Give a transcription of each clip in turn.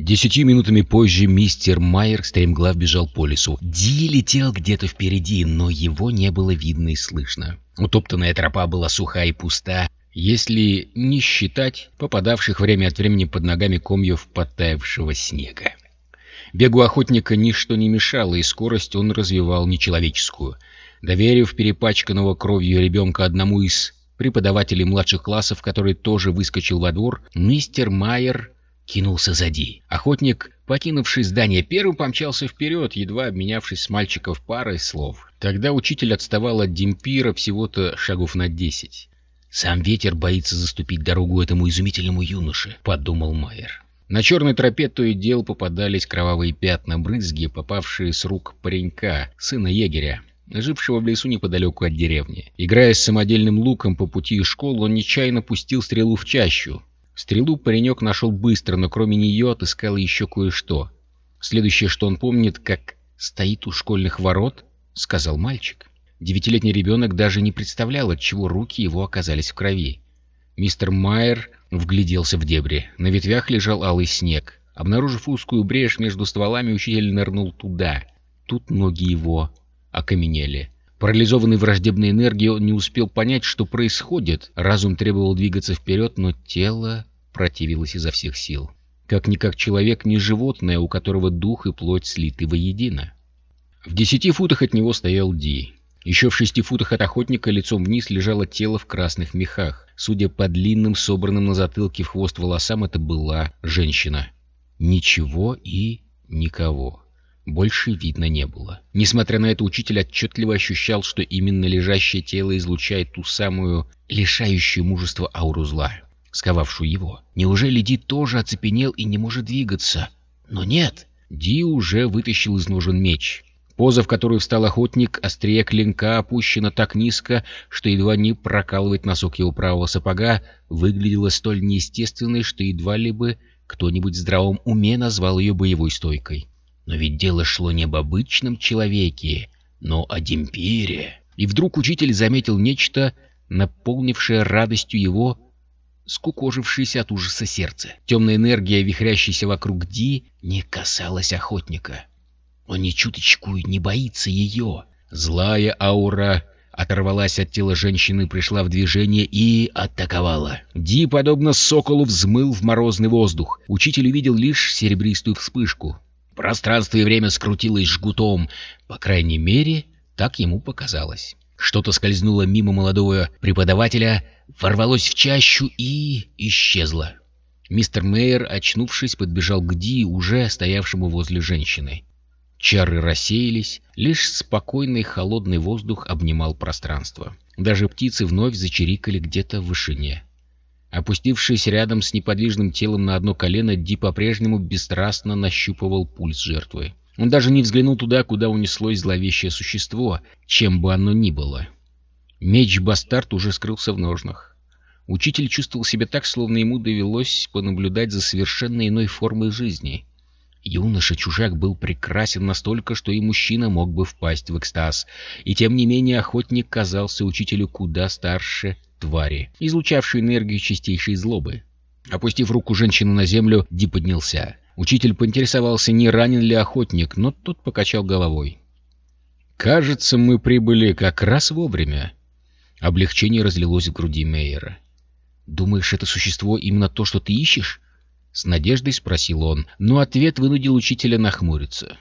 Десятью минутами позже мистер Майер стремглав бежал по лесу. Ди летел где-то впереди, но его не было видно и слышно. Утоптанная тропа была суха и пуста, если не считать попадавших время от времени под ногами комьев подтаявшего снега. Бегу охотника ничто не мешало, и скорость он развивал нечеловеческую. Доверив перепачканного кровью ребенка одному из преподавателей младших классов, который тоже выскочил во двор, мистер Майер кинулся за Ди. Охотник, покинувший здание первым, помчался вперед, едва обменявшись с мальчиков парой слов. Тогда учитель отставал от Демпира всего-то шагов на десять. «Сам ветер боится заступить дорогу этому изумительному юноше», — подумал Майер. На черной тропе то и дело попадались кровавые пятна брызги, попавшие с рук паренька, сына егеря, жившего в лесу неподалеку от деревни. Играя с самодельным луком по пути из школы, он нечаянно пустил стрелу в чащу. Стрелу паренек нашел быстро, но кроме нее отыскал еще кое-что. Следующее, что он помнит, как «стоит у школьных ворот», — сказал мальчик. Девятилетний ребенок даже не представлял, от чего руки его оказались в крови. Мистер Майер вгляделся в дебри. На ветвях лежал алый снег. Обнаружив узкую брешь между стволами, учитель нырнул туда. Тут ноги его окаменели. Парализованный враждебной энергией, он не успел понять, что происходит. Разум требовал двигаться вперед, но тело противилось изо всех сил. Как-никак человек не животное, у которого дух и плоть слиты воедино. В десяти футах от него стоял Ди. Еще в шести футах от охотника лицом вниз лежало тело в красных мехах. Судя по длинным, собранным на затылке в хвост волосам, это была женщина. Ничего и никого. Больше видно не было. Несмотря на это, учитель отчетливо ощущал, что именно лежащее тело излучает ту самую лишающую мужества ауру зла, сковавшую его. Неужели Ди тоже оцепенел и не может двигаться? Но нет, Ди уже вытащил из ножен меч. Поза, в которую встал охотник, острие клинка опущена так низко, что едва не прокалывает носок его правого сапога, выглядела столь неестественной, что едва ли бы кто-нибудь в здравом уме назвал ее боевой стойкой. Но ведь дело шло не об обычном человеке, но о демпире. И вдруг учитель заметил нечто, наполнившее радостью его скукожившееся от ужаса сердце. Темная энергия, вихрящаяся вокруг Ди, не касалась охотника. Он ни чуточку не боится ее. Злая аура оторвалась от тела женщины, пришла в движение и атаковала. Ди, подобно соколу, взмыл в морозный воздух. Учитель увидел лишь серебристую вспышку. Пространство и время скрутилось жгутом. По крайней мере, так ему показалось. Что-то скользнуло мимо молодого преподавателя, ворвалось в чащу и исчезло. Мистер Мейер, очнувшись, подбежал к Ди, уже стоявшему возле женщины. Чары рассеялись, лишь спокойный холодный воздух обнимал пространство. Даже птицы вновь зачирикали где-то в вышине. Опустившись рядом с неподвижным телом на одно колено, Ди по-прежнему бесстрастно нащупывал пульс жертвы. Он даже не взглянул туда, куда унеслось зловещее существо, чем бы оно ни было. Меч-бастард уже скрылся в ножнах. Учитель чувствовал себя так, словно ему довелось понаблюдать за совершенно иной формой жизни. Юноша-чужак был прекрасен настолько, что и мужчина мог бы впасть в экстаз, и тем не менее охотник казался учителю куда старше твари, излучавшей энергию чистейшей злобы. Опустив руку женщины на землю, Ди поднялся. Учитель поинтересовался, не ранен ли охотник, но тот покачал головой. «Кажется, мы прибыли как раз вовремя». Облегчение разлилось в груди Мейера. «Думаешь, это существо именно то, что ты ищешь?» С надеждой спросил он, но ответ вынудил учителя нахмуриться.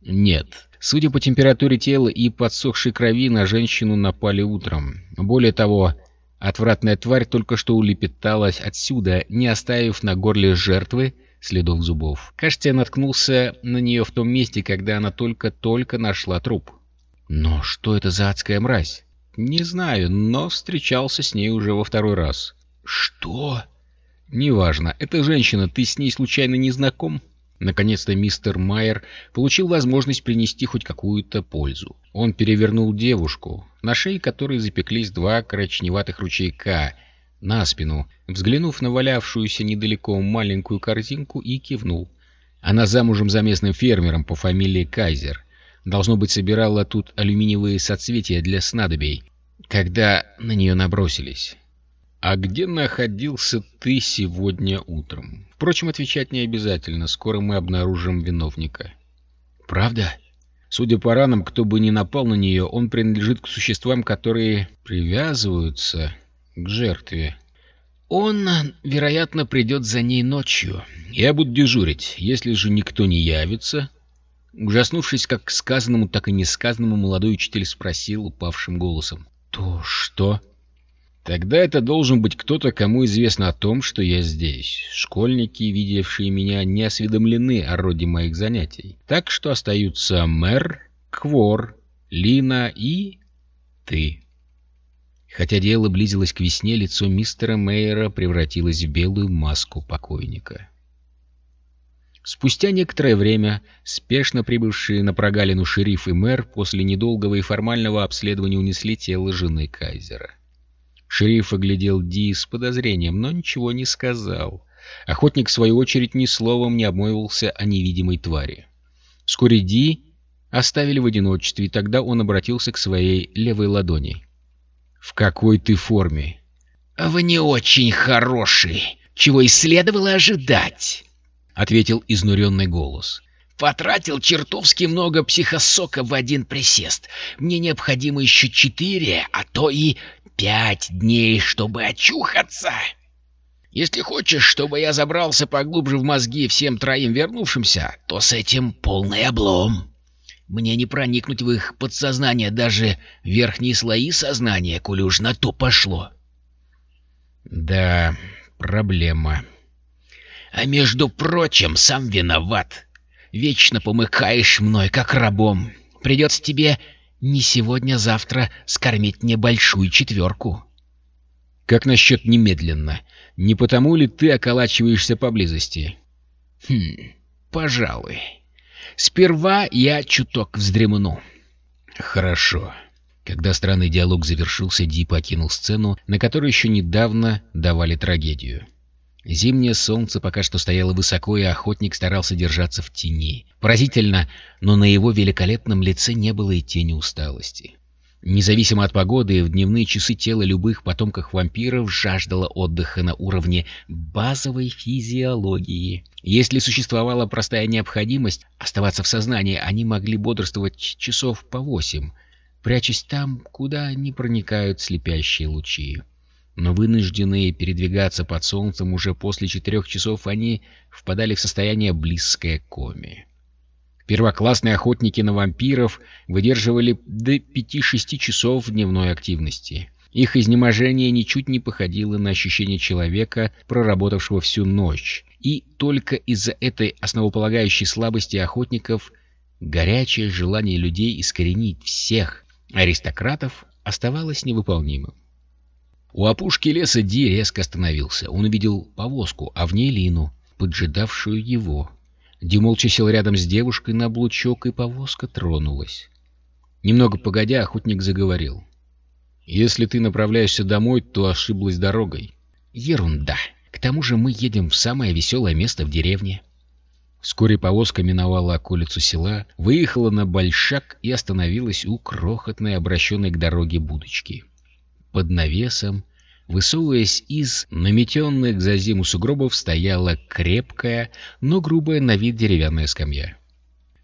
«Нет. Судя по температуре тела и подсохшей крови, на женщину напали утром. Более того, Отвратная тварь только что улепеталась отсюда, не оставив на горле жертвы следов зубов. Кажется, я наткнулся на нее в том месте, когда она только-только нашла труп. Но что это за адская мразь? Не знаю, но встречался с ней уже во второй раз. Что? Неважно. Эта женщина, ты с ней случайно не знаком? Наконец-то мистер Майер получил возможность принести хоть какую-то пользу. Он перевернул девушку, на шее которой запеклись два коричневатых ручейка, на спину, взглянув на валявшуюся недалеко маленькую корзинку и кивнул. Она замужем за местным фермером по фамилии Кайзер. Должно быть, собирала тут алюминиевые соцветия для снадобий, когда на нее набросились. «А где находился ты сегодня утром?» Впрочем, отвечать не обязательно. Скоро мы обнаружим виновника. «Правда?» Судя по ранам, кто бы ни напал на нее, он принадлежит к существам, которые привязываются к жертве. Он, вероятно, придет за ней ночью. Я буду дежурить. Если же никто не явится... Ужаснувшись как сказанному, так и несказанному, молодой учитель спросил упавшим голосом. «То что?» Тогда это должен быть кто-то, кому известно о том, что я здесь. Школьники, видевшие меня, не осведомлены о роде моих занятий. Так что остаются мэр, Квор, Лина и... ты. Хотя дело близилось к весне, лицо мистера Мейера превратилось в белую маску покойника. Спустя некоторое время спешно прибывшие на прогалину шериф и мэр после недолгого и формального обследования унесли тело жены Кайзера. Шериф оглядел Ди с подозрением, но ничего не сказал. Охотник, в свою очередь, ни словом не обмолвился о невидимой твари. Вскоре Ди оставили в одиночестве, и тогда он обратился к своей левой ладони. «В какой ты форме?» «В не очень хороший, чего и следовало ожидать», — ответил изнуренный голос. «Потратил чертовски много психосока в один присест. Мне необходимо еще четыре, а то и пять дней, чтобы очухаться. Если хочешь, чтобы я забрался поглубже в мозги всем троим вернувшимся, то с этим полный облом. Мне не проникнуть в их подсознание даже верхние слои сознания, коли уж на то пошло. Да, проблема. А между прочим, сам виноват. Вечно помыкаешь мной, как рабом. Придется тебе не сегодня-завтра скормить мне большую четверку. Как насчет немедленно? Не потому ли ты околачиваешься поблизости? Хм, пожалуй. Сперва я чуток вздремну. Хорошо. Когда странный диалог завершился, Ди покинул сцену, на которой еще недавно давали трагедию. Зимнее солнце пока что стояло высоко, и охотник старался держаться в тени. Поразительно, но на его великолепном лице не было и тени усталости. Независимо от погоды, в дневные часы тело любых потомков вампиров жаждало отдыха на уровне базовой физиологии. Если существовала простая необходимость оставаться в сознании, они могли бодрствовать часов по восемь, прячась там, куда не проникают слепящие лучи но вынужденные передвигаться под солнцем уже после четырех часов они впадали в состояние близкое к коме. Первоклассные охотники на вампиров выдерживали до пяти-шести часов дневной активности. Их изнеможение ничуть не походило на ощущение человека, проработавшего всю ночь. И только из-за этой основополагающей слабости охотников горячее желание людей искоренить всех аристократов оставалось невыполнимым. У опушки леса Ди резко остановился. Он увидел повозку, а в ней Лину, поджидавшую его. Ди молча сел рядом с девушкой на облучок, и повозка тронулась. Немного погодя, охотник заговорил. «Если ты направляешься домой, то ошиблась дорогой». «Ерунда. К тому же мы едем в самое веселое место в деревне». Вскоре повозка миновала околицу села, выехала на большак и остановилась у крохотной, обращенной к дороге будочки под навесом, высовываясь из наметенных за зиму сугробов, стояла крепкая, но грубая на вид деревянная скамья.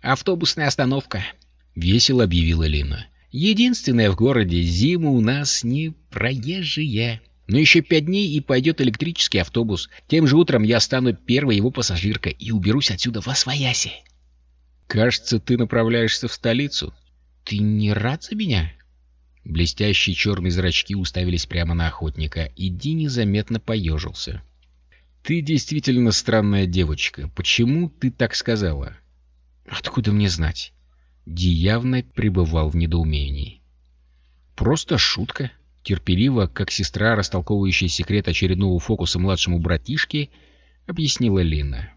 «Автобусная остановка», — весело объявила Лина. «Единственная в городе зима у нас не проезжая. Но еще пять дней и пойдет электрический автобус. Тем же утром я стану первой его пассажиркой и уберусь отсюда во свояси». «Кажется, ты направляешься в столицу». «Ты не рад за меня?» Блестящие черные зрачки уставились прямо на охотника, и Ди незаметно поежился. «Ты действительно странная девочка. Почему ты так сказала?» «Откуда мне знать?» Ди явно пребывал в недоумении. «Просто шутка», терпеливо, как сестра, растолковывающая секрет очередного фокуса младшему братишке, объяснила Лина.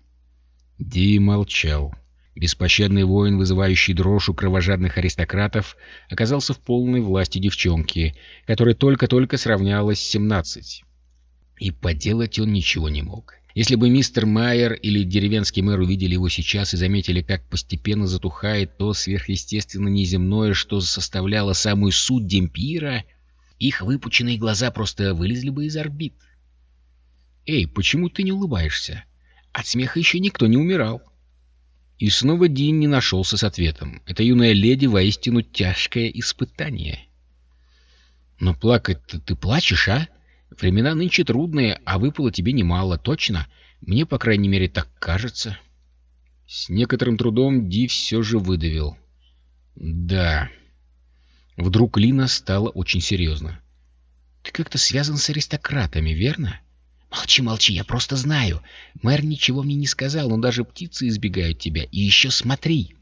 Ди молчал. Беспощадный воин, вызывающий дрожь у кровожадных аристократов, оказался в полной власти девчонки, которая только-только сравнялась с семнадцать. И поделать он ничего не мог. Если бы мистер Майер или деревенский мэр увидели его сейчас и заметили, как постепенно затухает то сверхъестественно неземное, что составляло самую суть Демпира, их выпученные глаза просто вылезли бы из орбит. «Эй, почему ты не улыбаешься? От смеха еще никто не умирал». И снова Дин не нашелся с ответом. Это юная леди воистину тяжкое испытание. «Но плакать-то ты плачешь, а? Времена нынче трудные, а выпало тебе немало, точно? Мне, по крайней мере, так кажется». С некоторым трудом Ди все же выдавил. «Да». Вдруг Лина стала очень серьезно. «Ты как-то связан с аристократами, верно?» «Молчи, молчи, я просто знаю. Мэр ничего мне не сказал, но даже птицы избегают тебя. И еще смотри.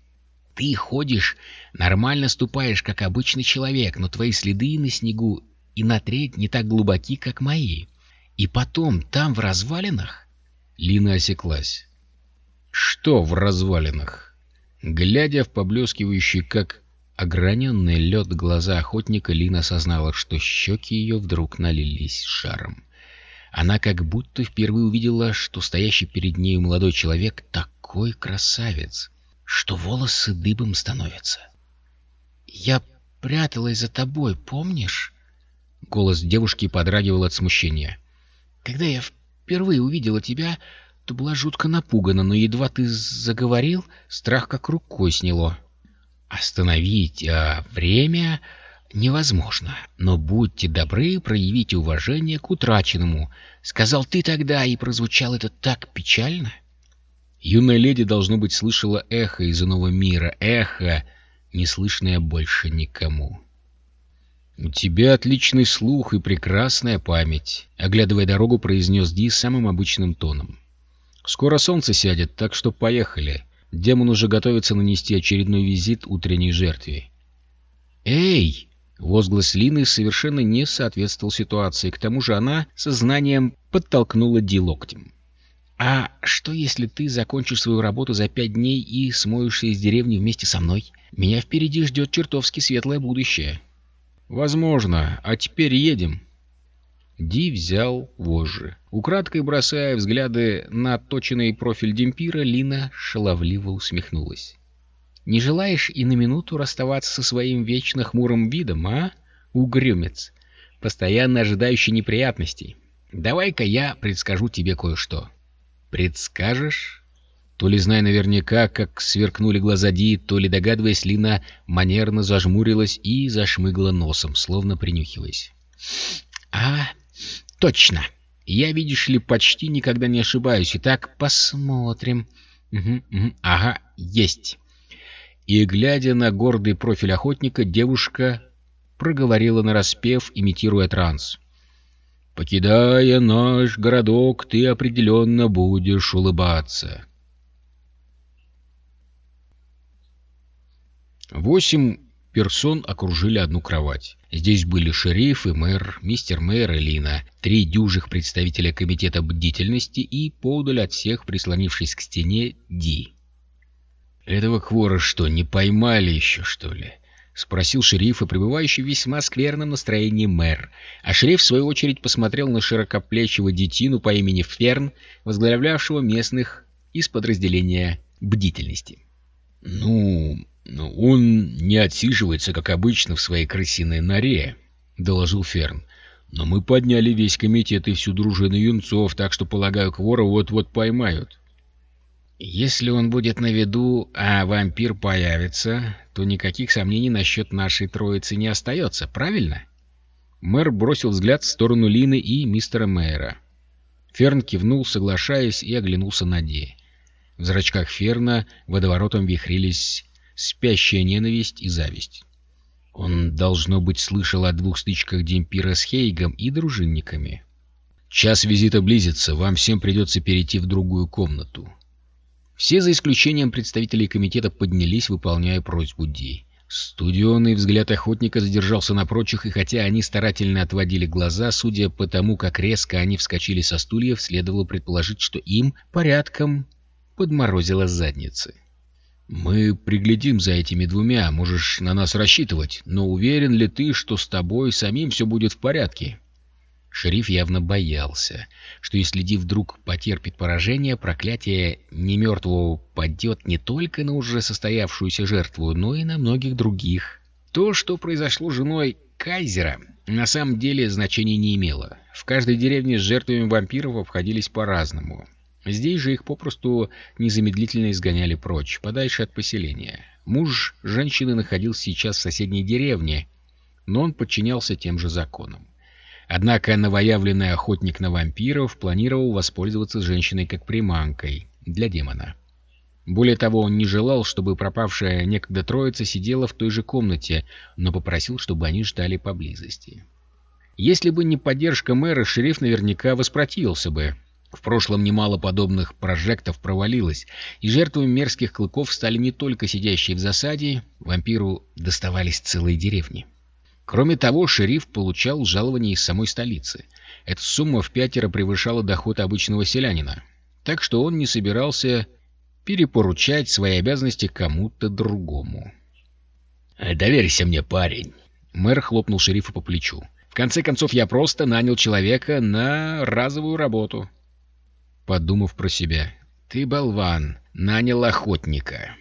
Ты ходишь, нормально ступаешь, как обычный человек, но твои следы на снегу и на треть не так глубоки, как мои. И потом, там, в развалинах...» Лина осеклась. «Что в развалинах?» Глядя в поблескивающий, как ограненный лед глаза охотника, Лина осознала, что щеки ее вдруг налились шаром. Она как будто впервые увидела, что стоящий перед ней молодой человек такой красавец, что волосы дыбом становятся. «Я пряталась за тобой, помнишь?» Голос девушки подрагивал от смущения. «Когда я впервые увидела тебя, то была жутко напугана, но едва ты заговорил, страх как рукой сняло. Остановить а, время невозможно, но будьте добры, проявите уважение к утраченному. Сказал ты тогда, и прозвучало это так печально. Юная леди, должно быть, слышала эхо из иного мира, эхо, не слышное больше никому. «У тебя отличный слух и прекрасная память», — оглядывая дорогу, произнес Ди самым обычным тоном. «Скоро солнце сядет, так что поехали. Демон уже готовится нанести очередной визит утренней жертве». «Эй!» Возглас Лины совершенно не соответствовал ситуации, к тому же она сознанием подтолкнула Ди локтем. «А что, если ты закончишь свою работу за пять дней и смоешься из деревни вместе со мной? Меня впереди ждет чертовски светлое будущее». «Возможно. А теперь едем». Ди взял вожжи. Украдкой бросая взгляды на отточенный профиль Демпира, Лина шаловливо усмехнулась. Не желаешь и на минуту расставаться со своим вечно хмурым видом, а, угрюмец, постоянно ожидающий неприятностей? Давай-ка я предскажу тебе кое-что. Предскажешь? То ли зная наверняка, как сверкнули глаза Ди, то ли догадываясь, Лина манерно зажмурилась и зашмыгла носом, словно принюхиваясь. — А, точно. Я, видишь ли, почти никогда не ошибаюсь. Итак, посмотрим. Угу, угу. Ага, есть и, глядя на гордый профиль охотника, девушка проговорила нараспев, имитируя транс. «Покидая наш городок, ты определенно будешь улыбаться». Восемь персон окружили одну кровать. Здесь были шериф и мэр, мистер мэр и Лина, три дюжих представителя комитета бдительности и подаль от всех, прислонившись к стене, Ди. «Этого хвора что, не поймали еще, что ли?» — спросил шериф, и пребывающий в весьма скверном настроении мэр. А шериф, в свою очередь, посмотрел на широкоплечего детину по имени Ферн, возглавлявшего местных из подразделения бдительности. «Ну, ну он не отсиживается, как обычно, в своей крысиной норе», — доложил Ферн. «Но мы подняли весь комитет и всю дружину юнцов, так что, полагаю, Квора вот-вот поймают». Если он будет на виду, а вампир появится, то никаких сомнений насчет нашей троицы не остается, правильно? Мэр бросил взгляд в сторону Лины и мистера Мэйра. Ферн кивнул, соглашаясь, и оглянулся на Ди. В зрачках Ферна водоворотом вихрились спящая ненависть и зависть. Он, должно быть, слышал о двух стычках Демпира с Хейгом и дружинниками. «Час визита близится, вам всем придется перейти в другую комнату», все, за исключением представителей комитета, поднялись, выполняя просьбу Ди. Студионный взгляд охотника задержался на прочих, и хотя они старательно отводили глаза, судя по тому, как резко они вскочили со стульев, следовало предположить, что им порядком подморозило задницы. «Мы приглядим за этими двумя, можешь на нас рассчитывать, но уверен ли ты, что с тобой самим все будет в порядке?» Шериф явно боялся, что если Ди вдруг потерпит поражение, проклятие немертвого падет не только на уже состоявшуюся жертву, но и на многих других. То, что произошло с женой Кайзера, на самом деле значения не имело. В каждой деревне с жертвами вампиров обходились по-разному. Здесь же их попросту незамедлительно изгоняли прочь, подальше от поселения. Муж женщины находился сейчас в соседней деревне, но он подчинялся тем же законам. Однако новоявленный охотник на вампиров планировал воспользоваться женщиной как приманкой для демона. Более того, он не желал, чтобы пропавшая некогда троица сидела в той же комнате, но попросил, чтобы они ждали поблизости. Если бы не поддержка мэра, шериф наверняка воспротивился бы. В прошлом немало подобных прожектов провалилось, и жертвами мерзких клыков стали не только сидящие в засаде, вампиру доставались целые деревни. Кроме того, шериф получал жалование из самой столицы. Эта сумма в пятеро превышала доход обычного селянина, так что он не собирался перепоручать свои обязанности кому-то другому. «Доверься мне, парень!» Мэр хлопнул шерифа по плечу. «В конце концов, я просто нанял человека на разовую работу». Подумав про себя, «Ты, болван, нанял охотника».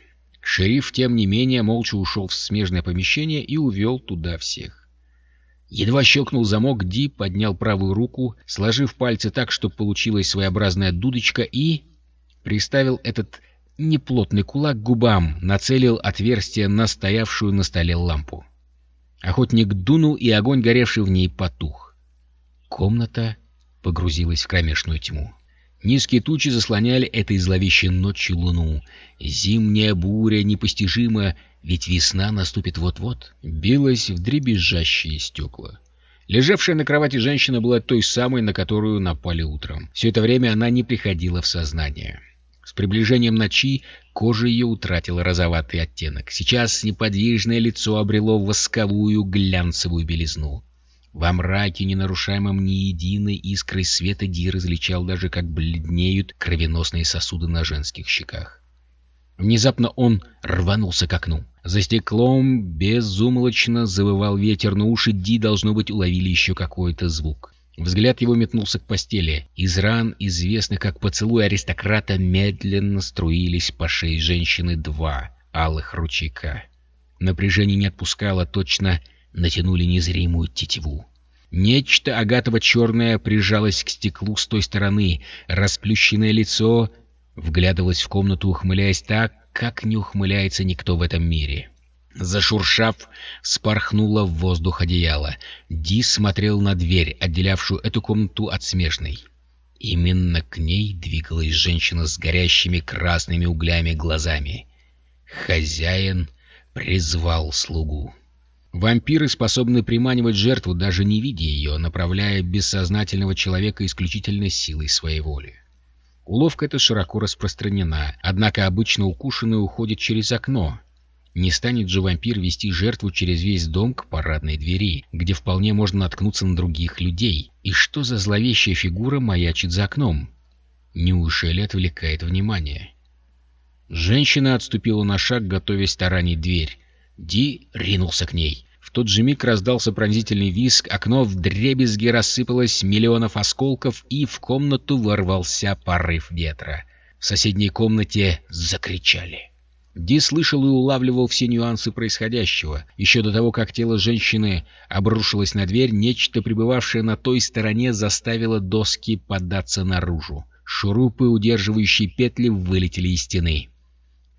Шериф, тем не менее, молча ушел в смежное помещение и увел туда всех. Едва щелкнул замок, Ди поднял правую руку, сложив пальцы так, чтобы получилась своеобразная дудочка, и приставил этот неплотный кулак к губам, нацелил отверстие на стоявшую на столе лампу. Охотник дунул, и огонь, горевший в ней, потух. Комната погрузилась в кромешную тьму. Низкие тучи заслоняли этой зловещей ночью луну. Зимняя буря непостижима, ведь весна наступит вот-вот. Билась в дребезжащие стекла. Лежавшая на кровати женщина была той самой, на которую напали утром. Все это время она не приходила в сознание. С приближением ночи кожа ее утратила розоватый оттенок. Сейчас неподвижное лицо обрело восковую глянцевую белизну. Во мраке, не нарушаемом ни единой искрой света, Ди различал даже, как бледнеют кровеносные сосуды на женских щеках. Внезапно он рванулся к окну. За стеклом безумолочно завывал ветер, но уши Ди, должно быть, уловили еще какой-то звук. Взгляд его метнулся к постели. Из ран, известных как поцелуй аристократа, медленно струились по шее женщины два алых ручейка. Напряжение не отпускало, точно натянули незримую тетиву. Нечто агатово-черное прижалось к стеклу с той стороны, расплющенное лицо вглядывалось в комнату, ухмыляясь так, как не ухмыляется никто в этом мире. Зашуршав, спорхнуло в воздух одеяло. Ди смотрел на дверь, отделявшую эту комнату от смежной. Именно к ней двигалась женщина с горящими красными углями глазами. Хозяин призвал слугу. Вампиры способны приманивать жертву, даже не видя ее, направляя бессознательного человека исключительно силой своей воли. Уловка эта широко распространена, однако обычно укушенный уходит через окно. Не станет же вампир вести жертву через весь дом к парадной двери, где вполне можно наткнуться на других людей. И что за зловещая фигура маячит за окном? Неужели отвлекает внимание? Женщина отступила на шаг, готовясь таранить дверь. Ди ринулся к ней тот же миг раздался пронзительный визг, окно в дребезги рассыпалось миллионов осколков, и в комнату ворвался порыв ветра. В соседней комнате закричали. Ди слышал и улавливал все нюансы происходящего. Еще до того, как тело женщины обрушилось на дверь, нечто, пребывавшее на той стороне, заставило доски податься наружу. Шурупы, удерживающие петли, вылетели из стены.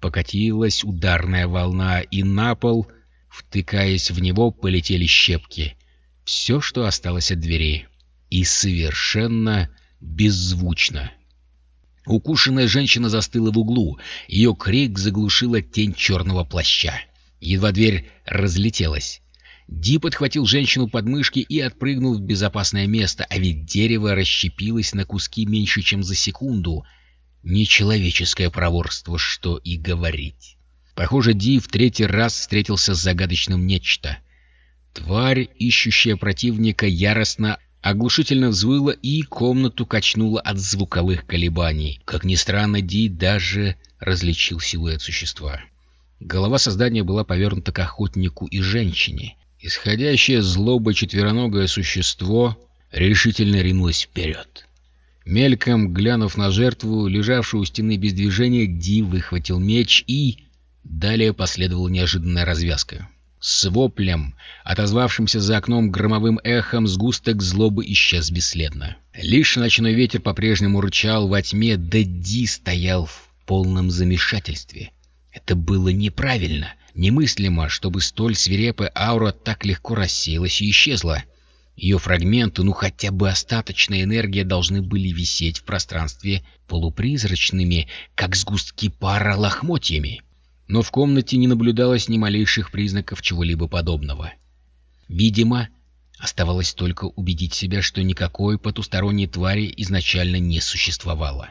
Покатилась ударная волна, и на пол Втыкаясь в него, полетели щепки. Все, что осталось от двери. И совершенно беззвучно. Укушенная женщина застыла в углу. Ее крик заглушила тень черного плаща. Едва дверь разлетелась. Ди подхватил женщину под мышки и отпрыгнул в безопасное место, а ведь дерево расщепилось на куски меньше, чем за секунду. Нечеловеческое проворство, что и говорить. Похоже, Ди в третий раз встретился с загадочным нечто. Тварь, ищущая противника, яростно, оглушительно взвыла и комнату качнула от звуковых колебаний. Как ни странно, Ди даже различил силуэт существа. Голова создания была повернута к охотнику и женщине. Исходящее злобой четвероногое существо решительно ринулось вперед. Мельком глянув на жертву, лежавшую у стены без движения, Ди выхватил меч и Далее последовала неожиданная развязка. С воплем, отозвавшимся за окном громовым эхом, сгусток злобы исчез бесследно. Лишь ночной ветер по-прежнему рычал во тьме, да Ди стоял в полном замешательстве. Это было неправильно, немыслимо, чтобы столь свирепая аура так легко рассеялась и исчезла. Ее фрагменты, ну хотя бы остаточная энергия, должны были висеть в пространстве полупризрачными, как сгустки пара лохмотьями но в комнате не наблюдалось ни малейших признаков чего-либо подобного. Видимо, оставалось только убедить себя, что никакой потусторонней твари изначально не существовало.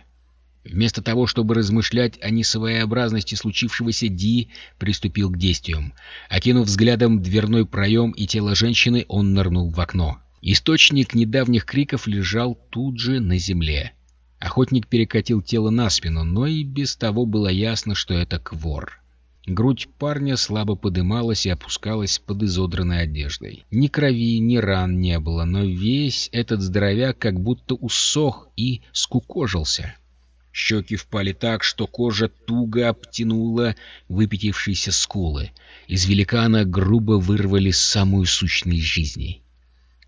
Вместо того, чтобы размышлять о несвоеобразности случившегося, Ди приступил к действиям. Окинув взглядом дверной проем и тело женщины, он нырнул в окно. Источник недавних криков лежал тут же на земле. Охотник перекатил тело на спину, но и без того было ясно, что это квор. Грудь парня слабо подымалась и опускалась под изодранной одеждой. Ни крови, ни ран не было, но весь этот здоровяк как будто усох и скукожился. Щеки впали так, что кожа туго обтянула выпятившиеся скулы. Из великана грубо вырвали самую сущность жизни.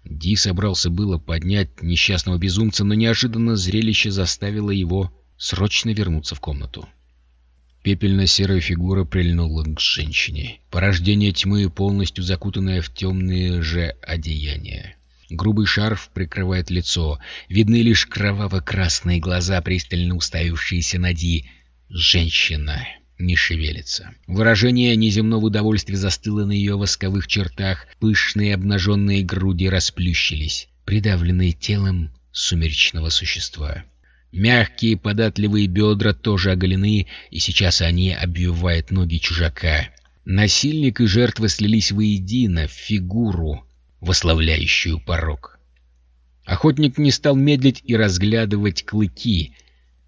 Ди собрался было поднять несчастного безумца, но неожиданно зрелище заставило его срочно вернуться в комнату. Пепельно-серая фигура прильнула к женщине. Порождение тьмы, полностью закутанное в темные же одеяния. Грубый шарф прикрывает лицо. Видны лишь кроваво-красные глаза, пристально уставившиеся на Ди. Женщина не шевелится. Выражение неземного удовольствия застыло на ее восковых чертах. Пышные обнаженные груди расплющились, придавленные телом сумеречного существа. Мягкие податливые бедра тоже оголены, и сейчас они обвивают ноги чужака. Насильник и жертва слились воедино в фигуру, вославляющую порог. Охотник не стал медлить и разглядывать клыки,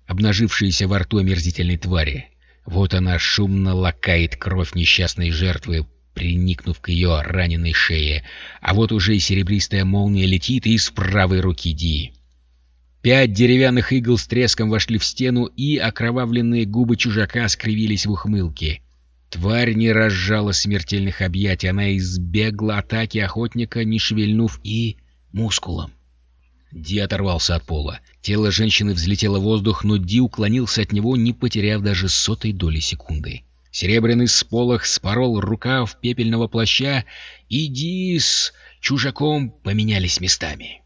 обнажившиеся во рту омерзительной твари. Вот она шумно лакает кровь несчастной жертвы, приникнув к ее раненой шее, а вот уже и серебристая молния летит из правой руки Ди. Пять деревянных игл с треском вошли в стену, и окровавленные губы чужака скривились в ухмылке. Тварь не разжала смертельных объятий, она избегла атаки охотника, не шевельнув и мускулом. Ди оторвался от пола. Тело женщины взлетело в воздух, но Ди уклонился от него, не потеряв даже сотой доли секунды. Серебряный сполох спорол рукав пепельного плаща, и Ди с чужаком поменялись местами.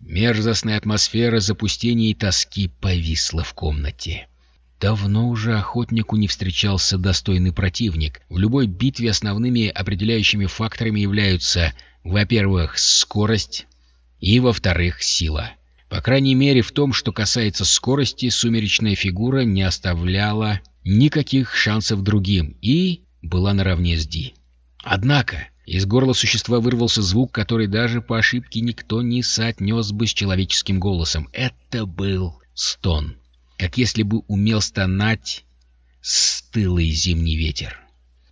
Мерзостная атмосфера запустения и тоски повисла в комнате. Давно уже охотнику не встречался достойный противник. В любой битве основными определяющими факторами являются, во-первых, скорость и, во-вторых, сила. По крайней мере, в том, что касается скорости, сумеречная фигура не оставляла никаких шансов другим и была наравне с Ди. Однако, из горла существа вырвался звук, который даже по ошибке никто не соотнес бы с человеческим голосом. Это был стон. Как если бы умел стонать стылый зимний ветер.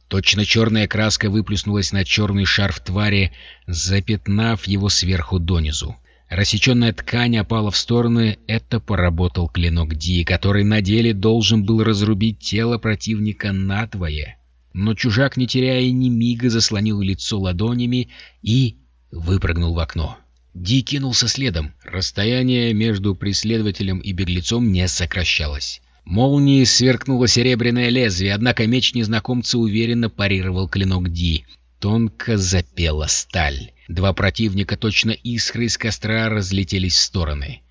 Точно черная краска выплеснулась на черный шарф твари, запятнав его сверху донизу. Рассеченная ткань опала в стороны, это поработал клинок Ди, который на деле должен был разрубить тело противника надвое. Но чужак, не теряя ни мига, заслонил лицо ладонями и выпрыгнул в окно. Ди кинулся следом. Расстояние между преследователем и беглецом не сокращалось. Молнией сверкнуло серебряное лезвие, однако меч незнакомца уверенно парировал клинок Ди. Тонко запела сталь. Два противника, точно искры из костра, разлетелись в стороны.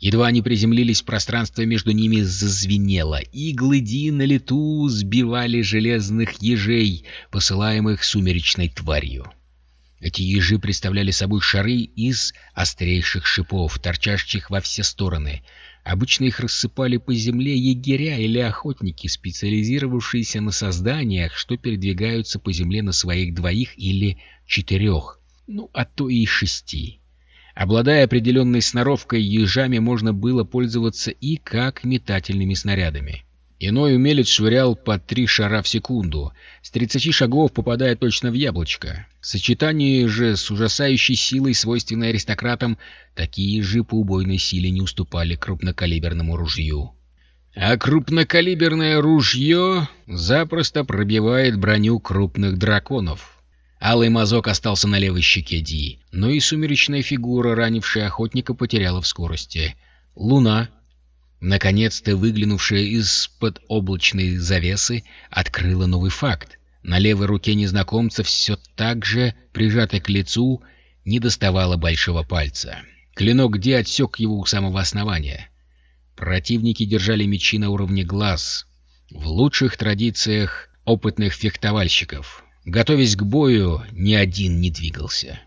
Едва они приземлились, пространство между ними зазвенело. Иглы Ди на лету сбивали железных ежей, посылаемых сумеречной тварью. Эти ежи представляли собой шары из острейших шипов, торчащих во все стороны. Обычно их рассыпали по земле егеря или охотники, специализировавшиеся на созданиях, что передвигаются по земле на своих двоих или четырех, ну а то и шести. Обладая определенной сноровкой, ежами можно было пользоваться и как метательными снарядами. Иной умелец швырял по три шара в секунду, с 30 шагов попадая точно в яблочко. В сочетании же с ужасающей силой, свойственной аристократам, такие же по убойной силе не уступали крупнокалиберному ружью. А крупнокалиберное ружье запросто пробивает броню крупных драконов. Алый мазок остался на левой щеке Ди, но и сумеречная фигура, ранившая охотника, потеряла в скорости. Луна, наконец-то выглянувшая из-под облачной завесы, открыла новый факт. На левой руке незнакомца все так же, прижатой к лицу, не доставало большого пальца. Клинок Ди отсек его у самого основания. Противники держали мечи на уровне глаз, в лучших традициях опытных фехтовальщиков. Готовясь к бою, ни один не двигался.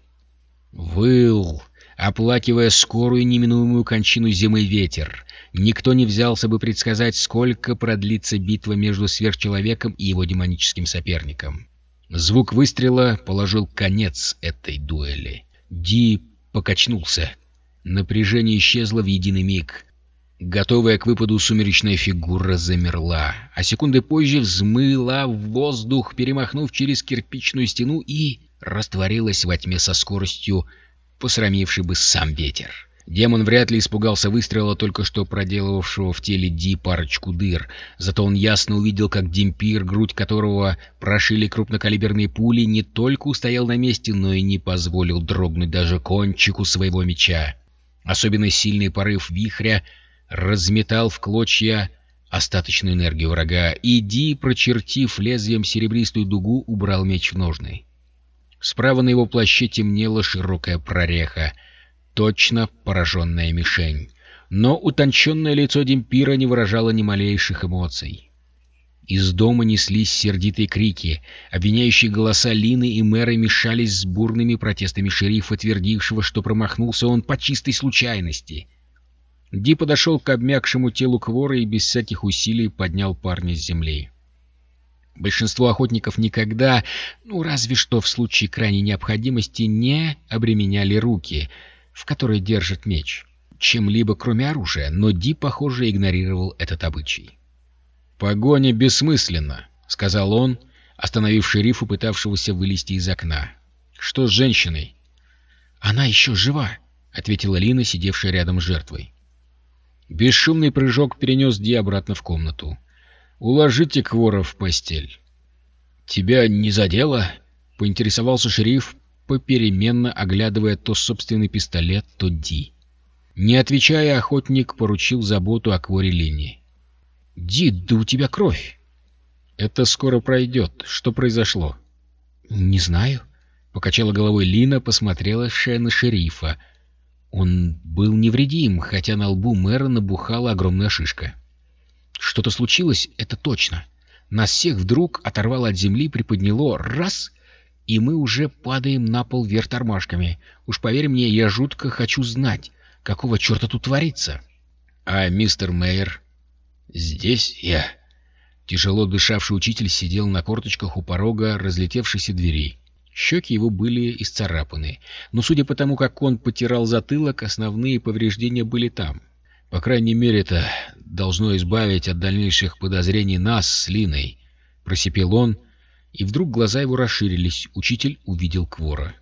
Выл, оплакивая скорую неминуемую кончину зимы ветер. Никто не взялся бы предсказать, сколько продлится битва между сверхчеловеком и его демоническим соперником. Звук выстрела положил конец этой дуэли. Ди покачнулся. Напряжение исчезло в единый миг. Готовая к выпаду сумеречная фигура замерла, а секунды позже взмыла в воздух, перемахнув через кирпичную стену и растворилась во тьме со скоростью, посрамивший бы сам ветер. Демон вряд ли испугался выстрела, только что проделывавшего в теле Ди парочку дыр. Зато он ясно увидел, как Димпир, грудь которого прошили крупнокалиберные пули, не только устоял на месте, но и не позволил дрогнуть даже кончику своего меча. Особенно сильный порыв вихря — разметал в клочья остаточную энергию врага, и Ди, прочертив лезвием серебристую дугу, убрал меч в ножны. Справа на его плаще темнела широкая прореха, точно пораженная мишень. Но утонченное лицо Демпира не выражало ни малейших эмоций. Из дома неслись сердитые крики, обвиняющие голоса Лины и мэра мешались с бурными протестами шерифа, твердившего, что промахнулся он по чистой случайности — Ди подошел к обмякшему телу Квора и без всяких усилий поднял парня с земли. Большинство охотников никогда, ну разве что в случае крайней необходимости, не обременяли руки, в которые держат меч, чем-либо кроме оружия, но Ди, похоже, игнорировал этот обычай. «Погоня бессмысленна», — сказал он, остановив шерифа, пытавшегося вылезти из окна. «Что с женщиной?» «Она еще жива», — ответила Лина, сидевшая рядом с жертвой. Бесшумный прыжок перенес Ди обратно в комнату. «Уложите Квора в постель». «Тебя не задело?» — поинтересовался шериф, попеременно оглядывая то собственный пистолет, то Ди. Не отвечая, охотник поручил заботу о Кворе Линии. «Ди, да у тебя кровь!» «Это скоро пройдет. Что произошло?» «Не знаю», — покачала головой Лина, посмотрела на шерифа, он был невредим, хотя на лбу мэра набухала огромная шишка. Что-то случилось, это точно. Нас всех вдруг оторвало от земли, приподняло раз, и мы уже падаем на пол вверх тормашками. Уж поверь мне, я жутко хочу знать, какого черта тут творится. А мистер Мэйр? Здесь я. Тяжело дышавший учитель сидел на корточках у порога разлетевшейся двери. Щеки его были исцарапаны, но судя по тому, как он потирал затылок, основные повреждения были там. По крайней мере, это должно избавить от дальнейших подозрений нас с Линой. Просипел он, и вдруг глаза его расширились. Учитель увидел Квора.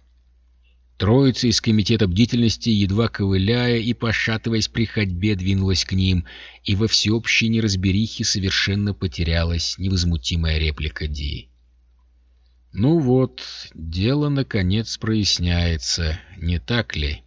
Троица из комитета бдительности, едва ковыляя и пошатываясь при ходьбе, двинулась к ним, и во всеобщей неразберихе совершенно потерялась невозмутимая реплика Ди. Ну вот, дело наконец проясняется, не так ли?